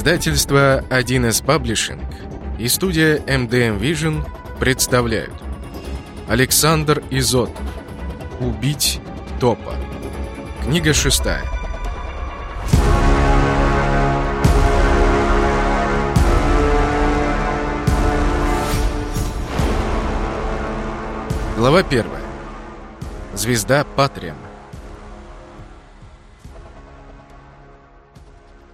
Издательство 1С Паблишинг и студия MDM Vision представляют. Александр Изотов. «Убить топа» Книга шестая. Глава первая. Звезда Патриама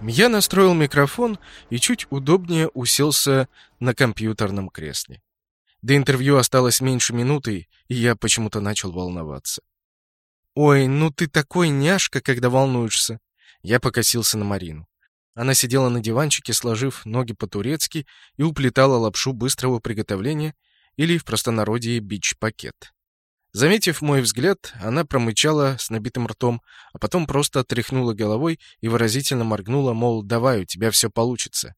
Я настроил микрофон и чуть удобнее уселся на компьютерном кресле. До интервью осталось меньше минуты, и я почему-то начал волноваться. «Ой, ну ты такой няшка, когда волнуешься!» Я покосился на Марину. Она сидела на диванчике, сложив ноги по-турецки, и уплетала лапшу быстрого приготовления или, в простонародье, бич-пакет. Заметив мой взгляд, она промычала с набитым ртом, а потом просто тряхнула головой и выразительно моргнула, мол, давай, у тебя все получится.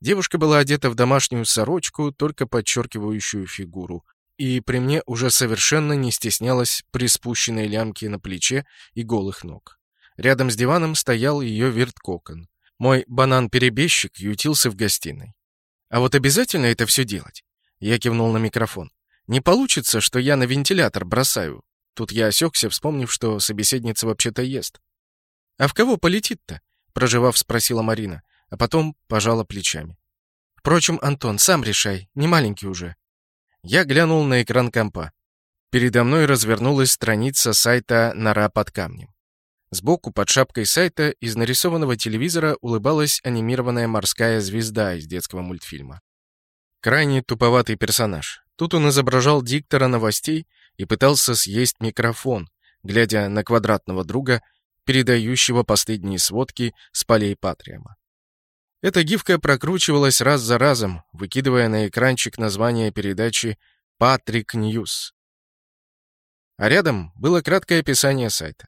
Девушка была одета в домашнюю сорочку, только подчеркивающую фигуру, и при мне уже совершенно не стеснялась приспущенной лямки на плече и голых ног. Рядом с диваном стоял ее вирткокон. Мой банан-перебежчик ютился в гостиной. «А вот обязательно это все делать?» Я кивнул на микрофон. Не получится, что я на вентилятор бросаю. Тут я осекся, вспомнив, что собеседница вообще-то ест. «А в кого полетит-то?» — проживав, спросила Марина, а потом пожала плечами. «Впрочем, Антон, сам решай, не маленький уже». Я глянул на экран компа. Передо мной развернулась страница сайта «Нора под камнем». Сбоку, под шапкой сайта, из нарисованного телевизора улыбалась анимированная морская звезда из детского мультфильма. Крайне туповатый персонаж. Тут он изображал диктора новостей и пытался съесть микрофон, глядя на квадратного друга, передающего последние сводки с полей Патриама. Эта гифка прокручивалась раз за разом, выкидывая на экранчик название передачи «Патрик Ньюс». А рядом было краткое описание сайта.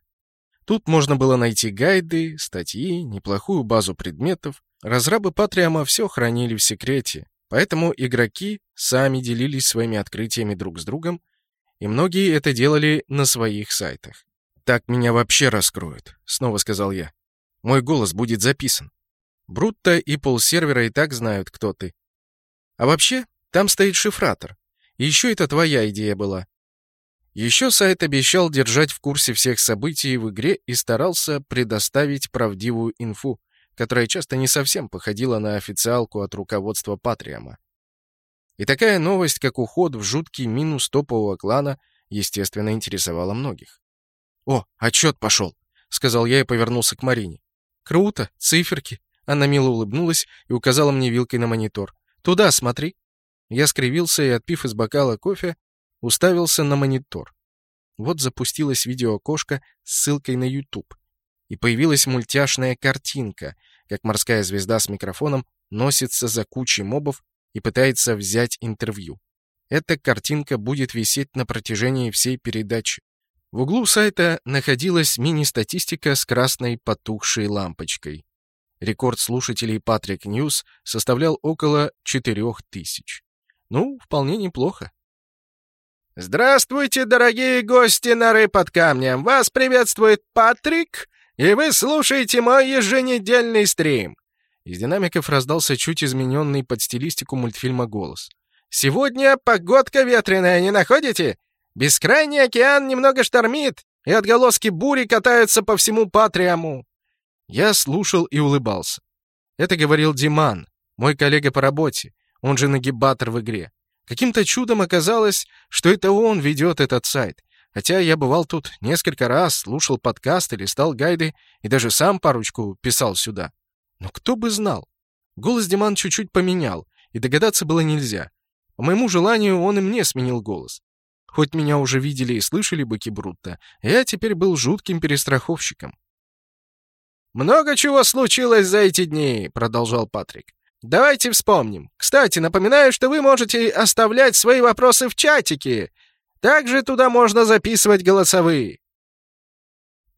Тут можно было найти гайды, статьи, неплохую базу предметов. Разрабы Патриама все хранили в секрете, Поэтому игроки сами делились своими открытиями друг с другом, и многие это делали на своих сайтах. «Так меня вообще раскроют», — снова сказал я. «Мой голос будет записан. Брутто и полсервера и так знают, кто ты. А вообще, там стоит шифратор. И еще это твоя идея была. Еще сайт обещал держать в курсе всех событий в игре и старался предоставить правдивую инфу которая часто не совсем походила на официалку от руководства Патриама. И такая новость, как уход в жуткий минус топового клана, естественно, интересовала многих. «О, отчет пошел!» — сказал я и повернулся к Марине. «Круто! Циферки!» Она мило улыбнулась и указала мне вилкой на монитор. «Туда смотри!» Я скривился и, отпив из бокала кофе, уставился на монитор. Вот запустилась видеоокошко с ссылкой на YouTube и появилась мультяшная картинка, как морская звезда с микрофоном носится за кучей мобов и пытается взять интервью. Эта картинка будет висеть на протяжении всей передачи. В углу сайта находилась мини-статистика с красной потухшей лампочкой. Рекорд слушателей Патрик Ньюс составлял около 4000. Ну, вполне неплохо. «Здравствуйте, дорогие гости норы под камнем! Вас приветствует Патрик и вы слушаете мой еженедельный стрим!» Из динамиков раздался чуть измененный под стилистику мультфильма голос. «Сегодня погодка ветреная, не находите? Бескрайний океан немного штормит, и отголоски бури катаются по всему Патриаму!» Я слушал и улыбался. Это говорил Диман, мой коллега по работе, он же нагибатор в игре. Каким-то чудом оказалось, что это он ведет этот сайт, Хотя я бывал тут несколько раз, слушал подкасты, листал гайды и даже сам парочку писал сюда. Но кто бы знал? Голос Диман чуть-чуть поменял, и догадаться было нельзя. По моему желанию он и мне сменил голос. Хоть меня уже видели и слышали быки Брутто, я теперь был жутким перестраховщиком. «Много чего случилось за эти дни», — продолжал Патрик. «Давайте вспомним. Кстати, напоминаю, что вы можете оставлять свои вопросы в чатике. Также туда можно записывать голосовые.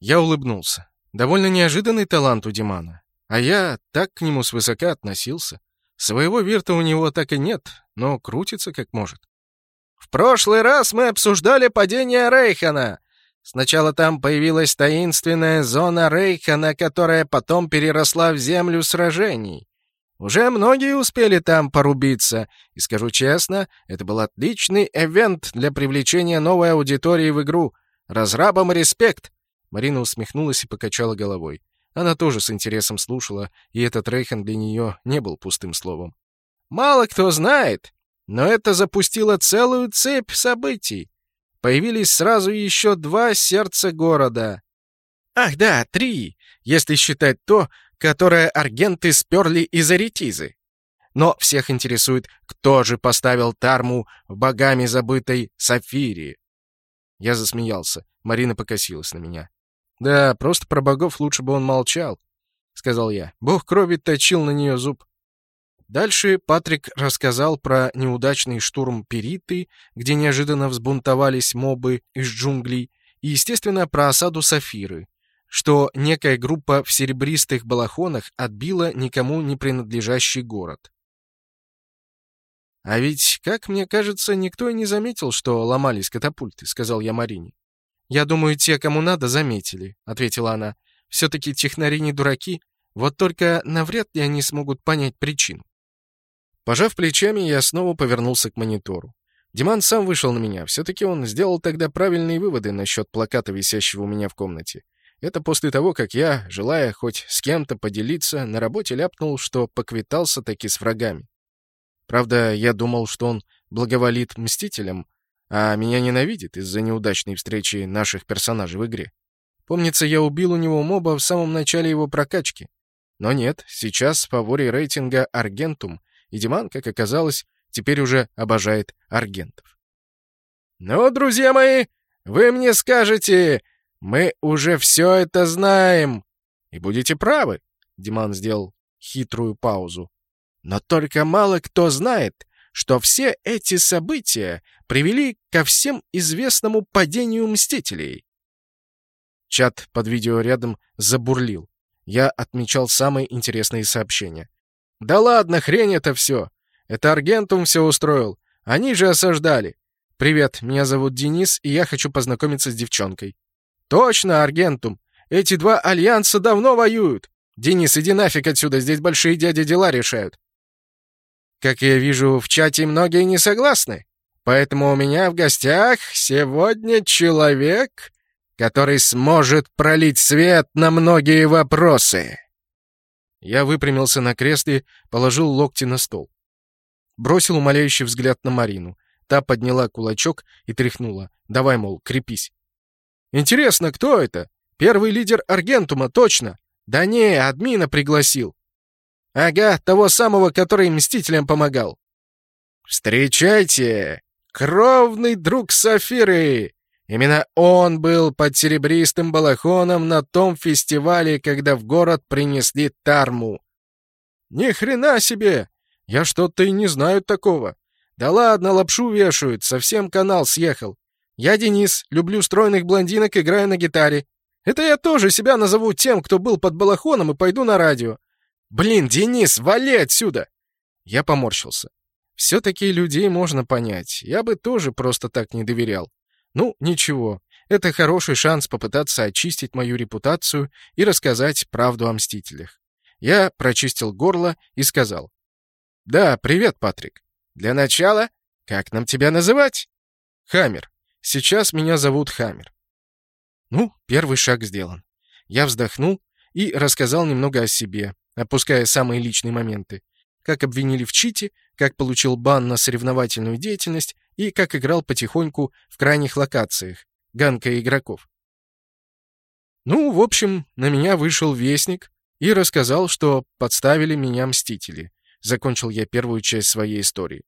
Я улыбнулся. Довольно неожиданный талант у Димана. А я так к нему свысока относился. Своего вирта у него так и нет, но крутится как может. В прошлый раз мы обсуждали падение Рейхана. Сначала там появилась таинственная зона Рейхана, которая потом переросла в землю сражений. Уже многие успели там порубиться, и скажу честно, это был отличный эвент для привлечения новой аудитории в игру. Разрабам респект!» Марина усмехнулась и покачала головой. Она тоже с интересом слушала, и этот Рейхан для нее не был пустым словом. «Мало кто знает, но это запустило целую цепь событий. Появились сразу еще два сердца города. Ах да, три, если считать то, которое аргенты сперли из Аретизы. Но всех интересует, кто же поставил Тарму в богами забытой Сафири. Я засмеялся. Марина покосилась на меня. «Да, просто про богов лучше бы он молчал», — сказал я. Бог крови точил на нее зуб. Дальше Патрик рассказал про неудачный штурм Периты, где неожиданно взбунтовались мобы из джунглей, и, естественно, про осаду Сафиры, что некая группа в серебристых балахонах отбила никому не принадлежащий город. «А ведь, как мне кажется, никто и не заметил, что ломались катапульты», — сказал я Марине. «Я думаю, те, кому надо, заметили», — ответила она. «Все-таки технари не дураки, вот только навряд ли они смогут понять причину». Пожав плечами, я снова повернулся к монитору. Диман сам вышел на меня. Все-таки он сделал тогда правильные выводы насчет плаката, висящего у меня в комнате. Это после того, как я, желая хоть с кем-то поделиться, на работе ляпнул, что поквитался таки с врагами. Правда, я думал, что он благоволит мстителям, а меня ненавидит из-за неудачной встречи наших персонажей в игре. Помнится, я убил у него моба в самом начале его прокачки. Но нет, сейчас в фаворе рейтинга Аргентум, и Диман, как оказалось, теперь уже обожает аргентов. «Ну, друзья мои, вы мне скажете, мы уже все это знаем, и будете правы», — Диман сделал хитрую паузу. «Но только мало кто знает, что все эти события привели ко всем известному падению Мстителей. Чат под видео рядом забурлил. Я отмечал самые интересные сообщения. «Да ладно, хрень это все! Это Аргентум все устроил. Они же осаждали. Привет, меня зовут Денис, и я хочу познакомиться с девчонкой». «Точно, Аргентум! Эти два альянса давно воюют! Денис, иди нафиг отсюда, здесь большие дяди дела решают!» Как я вижу, в чате многие не согласны. Поэтому у меня в гостях сегодня человек, который сможет пролить свет на многие вопросы. Я выпрямился на кресле, положил локти на стол. Бросил умоляющий взгляд на Марину. Та подняла кулачок и тряхнула. «Давай, мол, крепись». «Интересно, кто это? Первый лидер Аргентума, точно. Да не, админа пригласил. Ага, того самого, который Мстителям помогал. Встречайте! Кровный друг Сафиры! Именно он был под серебристым балахоном на том фестивале, когда в город принесли тарму. Ни хрена себе! Я что-то и не знаю такого. Да ладно, лапшу вешают, совсем канал съехал. Я Денис, люблю стройных блондинок, играю на гитаре. Это я тоже себя назову тем, кто был под балахоном, и пойду на радио. «Блин, Денис, вали отсюда!» Я поморщился. Все-таки людей можно понять. Я бы тоже просто так не доверял. Ну, ничего. Это хороший шанс попытаться очистить мою репутацию и рассказать правду о Мстителях. Я прочистил горло и сказал. «Да, привет, Патрик. Для начала, как нам тебя называть?» «Хаммер. Сейчас меня зовут Хаммер». Ну, первый шаг сделан. Я вздохнул и рассказал немного о себе, опуская самые личные моменты. Как обвинили в чите, как получил бан на соревновательную деятельность и как играл потихоньку в крайних локациях, ганка игроков. Ну, в общем, на меня вышел вестник и рассказал, что подставили меня мстители. Закончил я первую часть своей истории.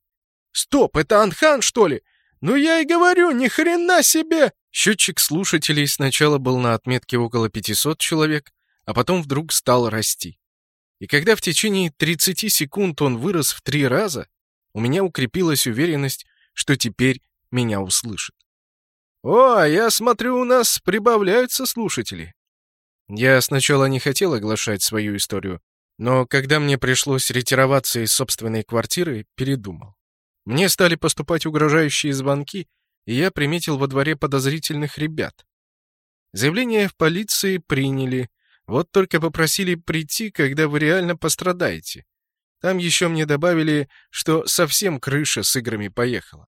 «Стоп, это Анхан, что ли? Ну я и говорю, ни хрена себе!» Счетчик слушателей сначала был на отметке около 500 человек, а потом вдруг стал расти. И когда в течение 30 секунд он вырос в три раза, у меня укрепилась уверенность, что теперь меня услышат. «О, я смотрю, у нас прибавляются слушатели». Я сначала не хотел оглашать свою историю, но когда мне пришлось ретироваться из собственной квартиры, передумал. Мне стали поступать угрожающие звонки, и я приметил во дворе подозрительных ребят. Заявление в полиции приняли, вот только попросили прийти, когда вы реально пострадаете. Там еще мне добавили, что совсем крыша с играми поехала.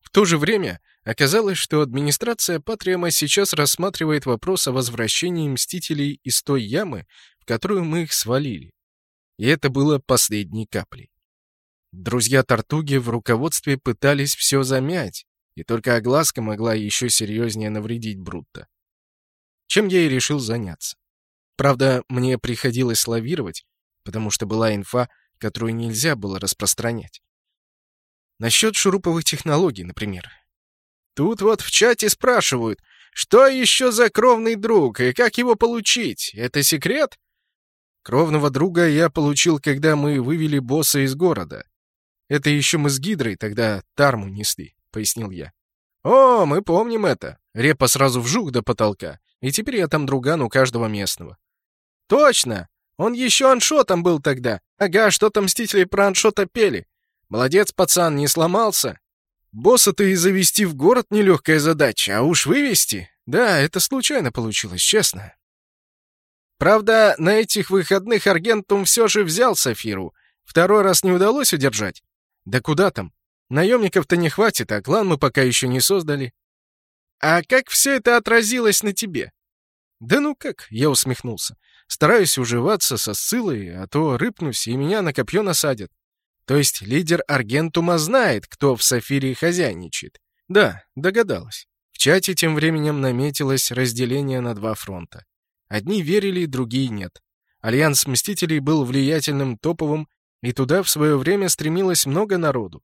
В то же время оказалось, что администрация Патриама сейчас рассматривает вопрос о возвращении Мстителей из той ямы, в которую мы их свалили. И это было последней каплей. Друзья Тартуги в руководстве пытались все замять, и только огласка могла еще серьезнее навредить Брутто. Чем я и решил заняться. Правда, мне приходилось лавировать, потому что была инфа, которую нельзя было распространять. Насчет шуруповых технологий, например. Тут вот в чате спрашивают, что еще за кровный друг и как его получить? Это секрет? Кровного друга я получил, когда мы вывели босса из города. Это еще мы с Гидрой тогда тарму несли, пояснил я. О, мы помним это. Репа сразу вжух до потолка, и теперь я там друган у каждого местного. Точно! Он еще аншотом был тогда. Ага, что-то Мстители про аншота пели. Молодец, пацан, не сломался. Босса-то и завести в город нелегкая задача, а уж вывести... Да, это случайно получилось, честно. Правда, на этих выходных Аргентум все же взял Сафиру. Второй раз не удалось удержать. Да куда там? Наемников-то не хватит, а клан мы пока еще не создали. А как все это отразилось на тебе? Да ну как, я усмехнулся. Стараюсь уживаться со ссылой, а то рыпнусь, и меня на копье насадят. То есть лидер Аргентума знает, кто в Сафире хозяйничает. Да, догадалась. В чате тем временем наметилось разделение на два фронта. Одни верили, другие нет. Альянс Мстителей был влиятельным, топовым, и туда в свое время стремилось много народу.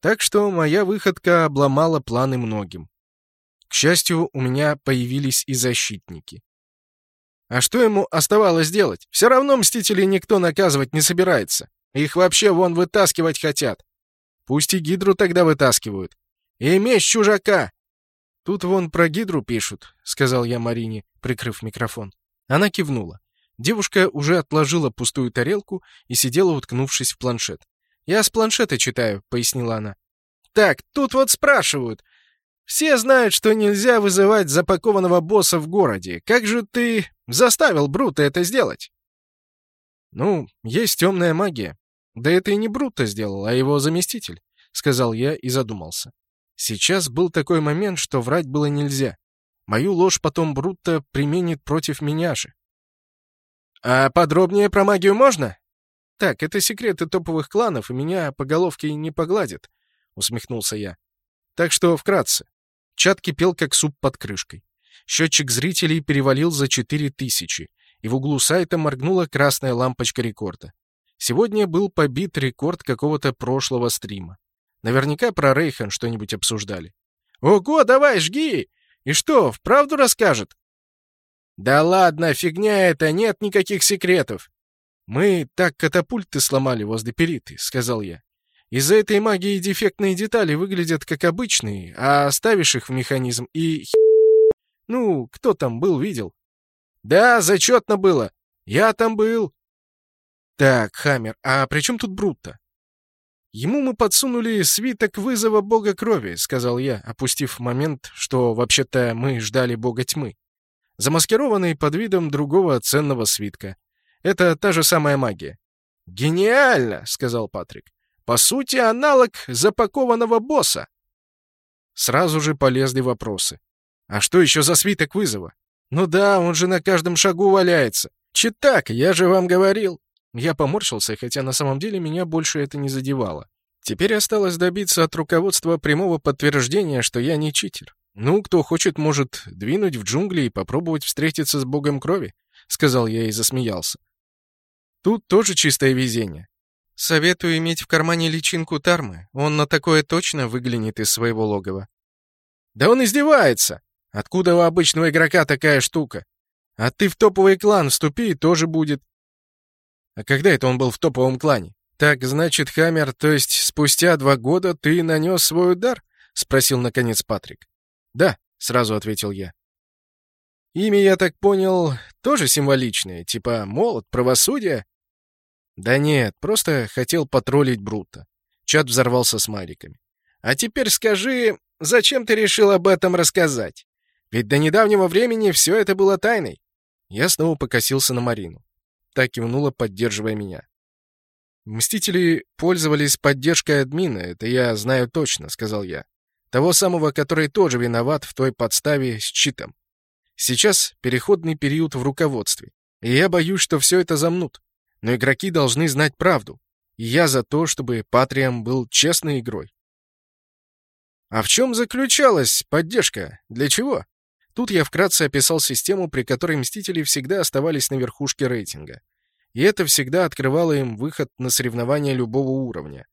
Так что моя выходка обломала планы многим. К счастью, у меня появились и защитники. А что ему оставалось делать? Все равно Мстителей никто наказывать не собирается. Их вообще вон вытаскивать хотят. Пусть и Гидру тогда вытаскивают. И меч чужака! Тут вон про Гидру пишут, — сказал я Марине, прикрыв микрофон. Она кивнула. Девушка уже отложила пустую тарелку и сидела, уткнувшись в планшет. «Я с планшета читаю», — пояснила она. «Так, тут вот спрашивают. Все знают, что нельзя вызывать запакованного босса в городе. Как же ты заставил Брута это сделать? Ну, есть темная магия. Да это и не Брута сделал, а его заместитель, сказал я и задумался. Сейчас был такой момент, что врать было нельзя. Мою ложь потом Брутто применит против меня же. А подробнее про магию можно? Так, это секреты топовых кланов, и меня по головке не погладят, усмехнулся я. Так что вкратце. Чат кипел, как суп под крышкой. Счетчик зрителей перевалил за 4000, и в углу сайта моргнула красная лампочка рекорда. Сегодня был побит рекорд какого-то прошлого стрима. Наверняка про Рейхан что-нибудь обсуждали. «Ого, давай, жги! И что, вправду расскажет?» «Да ладно, фигня это, нет никаких секретов!» «Мы так катапульты сломали возле периты», — сказал я. Из-за этой магии дефектные детали выглядят как обычные, а ставишь их в механизм и... Ну, кто там был, видел? Да, зачетно было. Я там был. Так, Хаммер, а при чем тут Брутто? Ему мы подсунули свиток вызова бога крови, сказал я, опустив момент, что вообще-то мы ждали бога тьмы. Замаскированный под видом другого ценного свитка. Это та же самая магия. «Гениально!» — сказал Патрик. По сути, аналог запакованного босса. Сразу же полезли вопросы. А что еще за свиток вызова? Ну да, он же на каждом шагу валяется. Читак, я же вам говорил. Я поморщился, хотя на самом деле меня больше это не задевало. Теперь осталось добиться от руководства прямого подтверждения, что я не читер. Ну, кто хочет, может двинуть в джунгли и попробовать встретиться с богом крови, сказал я и засмеялся. Тут тоже чистое везение. Советую иметь в кармане личинку Тармы. Он на такое точно выглянет из своего логова. Да он издевается! Откуда у обычного игрока такая штука? А ты в топовый клан вступи, и тоже будет. А когда это он был в топовом клане? Так, значит, Хаммер, то есть спустя два года ты нанес свой удар? Спросил, наконец, Патрик. Да, сразу ответил я. Имя, я так понял, тоже символичное, типа молот, правосудие? Да нет, просто хотел потроллить Брута. Чат взорвался смайликами. А теперь скажи, зачем ты решил об этом рассказать? Ведь до недавнего времени все это было тайной. Я снова покосился на Марину. Так кивнула, поддерживая меня. Мстители пользовались поддержкой админа, это я знаю точно, сказал я. Того самого, который тоже виноват в той подставе с читом. Сейчас переходный период в руководстве, и я боюсь, что все это замнут. Но игроки должны знать правду, и я за то, чтобы Патриам был честной игрой. А в чем заключалась поддержка? Для чего? Тут я вкратце описал систему, при которой Мстители всегда оставались на верхушке рейтинга. И это всегда открывало им выход на соревнования любого уровня.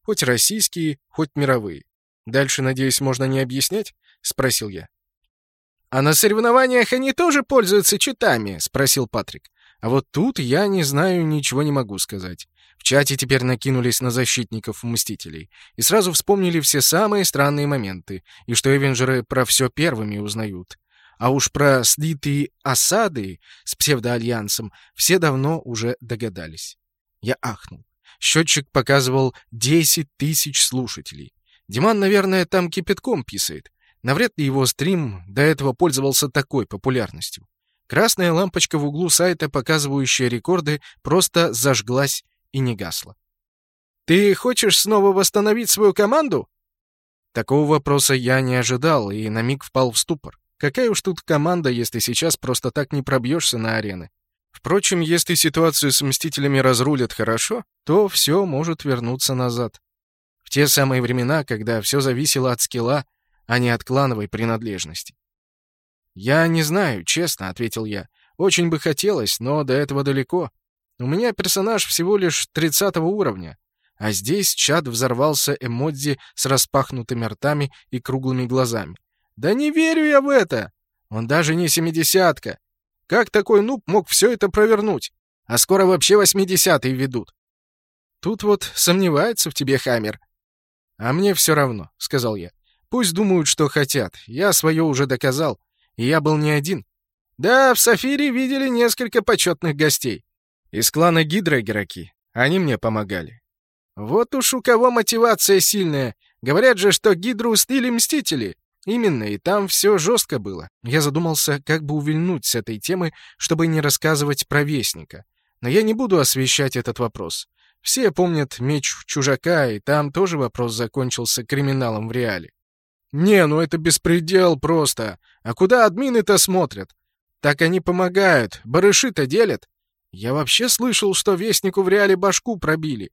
Хоть российские, хоть мировые. Дальше, надеюсь, можно не объяснять? Спросил я. «А на соревнованиях они тоже пользуются читами?» — спросил Патрик. А вот тут я не знаю, ничего не могу сказать. В чате теперь накинулись на защитников Мстителей и сразу вспомнили все самые странные моменты, и что Эвенджеры про все первыми узнают. А уж про слитые осады с псевдоальянсом все давно уже догадались. Я ахнул. Счетчик показывал 10 тысяч слушателей. Диман, наверное, там кипятком писает. Навряд ли его стрим до этого пользовался такой популярностью. Красная лампочка в углу сайта, показывающая рекорды, просто зажглась и не гасла. «Ты хочешь снова восстановить свою команду?» Такого вопроса я не ожидал и на миг впал в ступор. Какая уж тут команда, если сейчас просто так не пробьешься на арены? Впрочем, если ситуацию с Мстителями разрулят хорошо, то все может вернуться назад. В те самые времена, когда все зависело от скилла, а не от клановой принадлежности. «Я не знаю, честно», — ответил я. «Очень бы хотелось, но до этого далеко. У меня персонаж всего лишь 30 уровня, а здесь чат взорвался эмодзи с распахнутыми ртами и круглыми глазами. «Да не верю я в это! Он даже не семидесятка! Как такой нуб мог все это провернуть? А скоро вообще восьмидесятый ведут!» «Тут вот сомневается в тебе Хаммер». «А мне все равно», — сказал я. «Пусть думают, что хотят. Я свое уже доказал. И я был не один. Да, в Сафире видели несколько почетных гостей. Из клана Гидра игроки. Они мне помогали. Вот уж у кого мотивация сильная. Говорят же, что Гидру стыли мстители. Именно, и там все жестко было. Я задумался, как бы увильнуть с этой темы, чтобы не рассказывать про Вестника. Но я не буду освещать этот вопрос. Все помнят меч чужака, и там тоже вопрос закончился криминалом в реале. «Не, ну это беспредел просто. А куда админы-то смотрят? Так они помогают, барыши-то делят. Я вообще слышал, что Вестнику в реале башку пробили.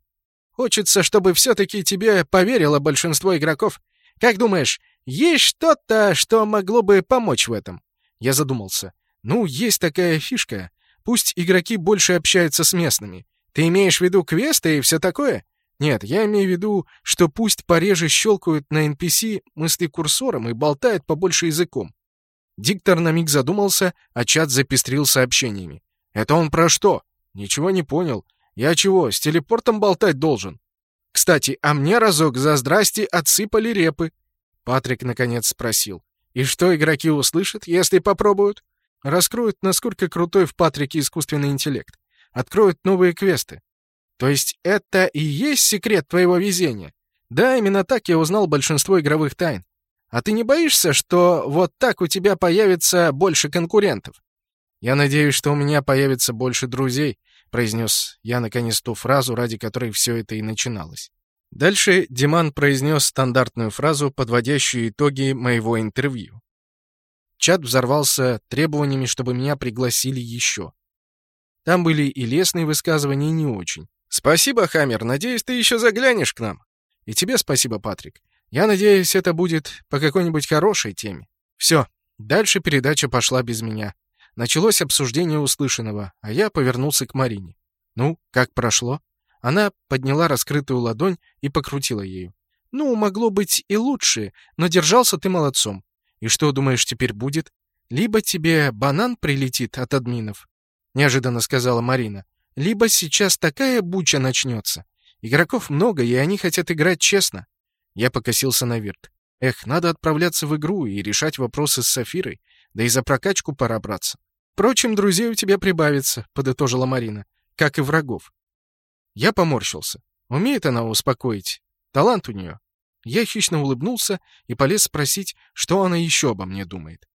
Хочется, чтобы все-таки тебе поверило большинство игроков. Как думаешь, есть что-то, что могло бы помочь в этом? Я задумался. Ну, есть такая фишка. Пусть игроки больше общаются с местными. Ты имеешь в виду квесты и все такое? Нет, я имею в виду, что пусть пореже щелкают на NPC мысли курсором и болтают побольше языком. Диктор на миг задумался, а чат запестрил сообщениями. «Это он про что?» «Ничего не понял. Я чего, с телепортом болтать должен?» «Кстати, а мне разок за здрасте отсыпали репы. Патрик наконец спросил. «И что игроки услышат, если попробуют?» «Раскроют, насколько крутой в Патрике искусственный интеллект. Откроют новые квесты». «То есть это и есть секрет твоего везения?» «Да, именно так я узнал большинство игровых тайн. А ты не боишься, что вот так у тебя появится больше конкурентов?» «Я надеюсь, что у меня появится больше друзей», — произнес я наконец ту фразу, ради которой все это и начиналось. Дальше Диман произнес стандартную фразу, подводящую итоги моего интервью. Чат взорвался требованиями, чтобы меня пригласили еще. Там были и лестные высказывания, и не очень. «Спасибо, Хаммер, надеюсь, ты еще заглянешь к нам». «И тебе спасибо, Патрик. Я надеюсь, это будет по какой-нибудь хорошей теме». Все, дальше передача пошла без меня. Началось обсуждение услышанного, а я повернулся к Марине. «Ну, как прошло?» Она подняла раскрытую ладонь и покрутила ею. «Ну, могло быть и лучше, но держался ты молодцом. И что, думаешь, теперь будет? Либо тебе банан прилетит от админов, — неожиданно сказала Марина, — либо сейчас такая буча начнется. Игроков много, и они хотят играть честно». Я покосился на Вирт. Эх, надо отправляться в игру и решать вопросы с Сафирой, да и за прокачку пора браться. «Впрочем, друзей у тебя прибавится», — подытожила Марина, — «как и врагов. Я поморщился. Умеет она успокоить. Талант у нее. Я хищно улыбнулся и полез спросить, что она еще обо мне думает.